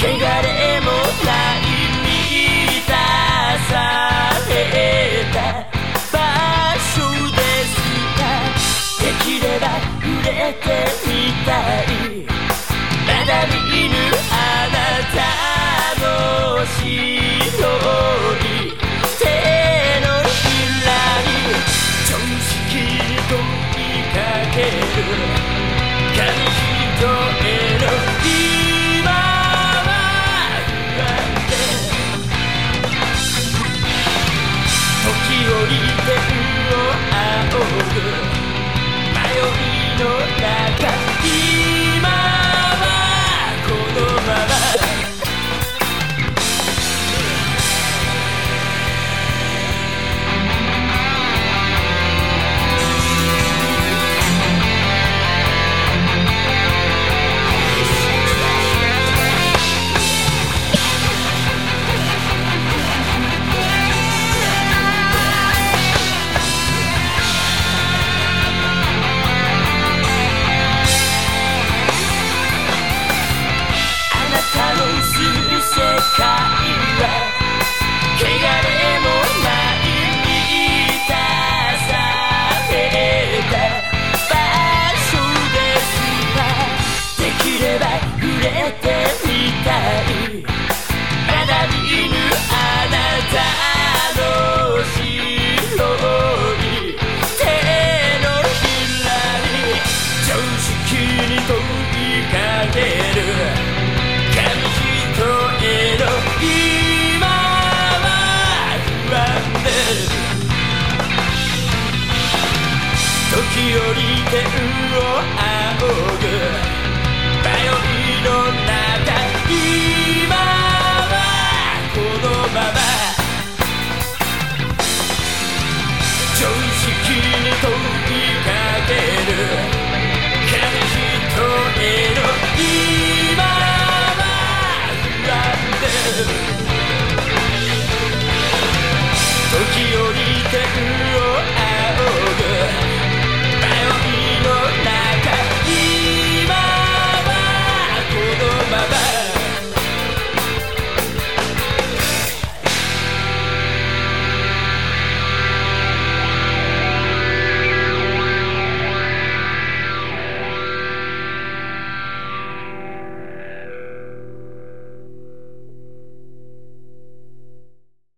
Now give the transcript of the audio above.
Think that 天をの中今はこのまま。常識に問いか